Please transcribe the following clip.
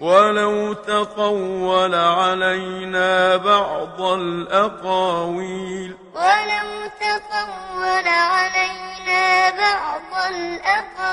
ولو تقول علينا بعض الأقاويل ولو تقول علينا بعض الأقاويل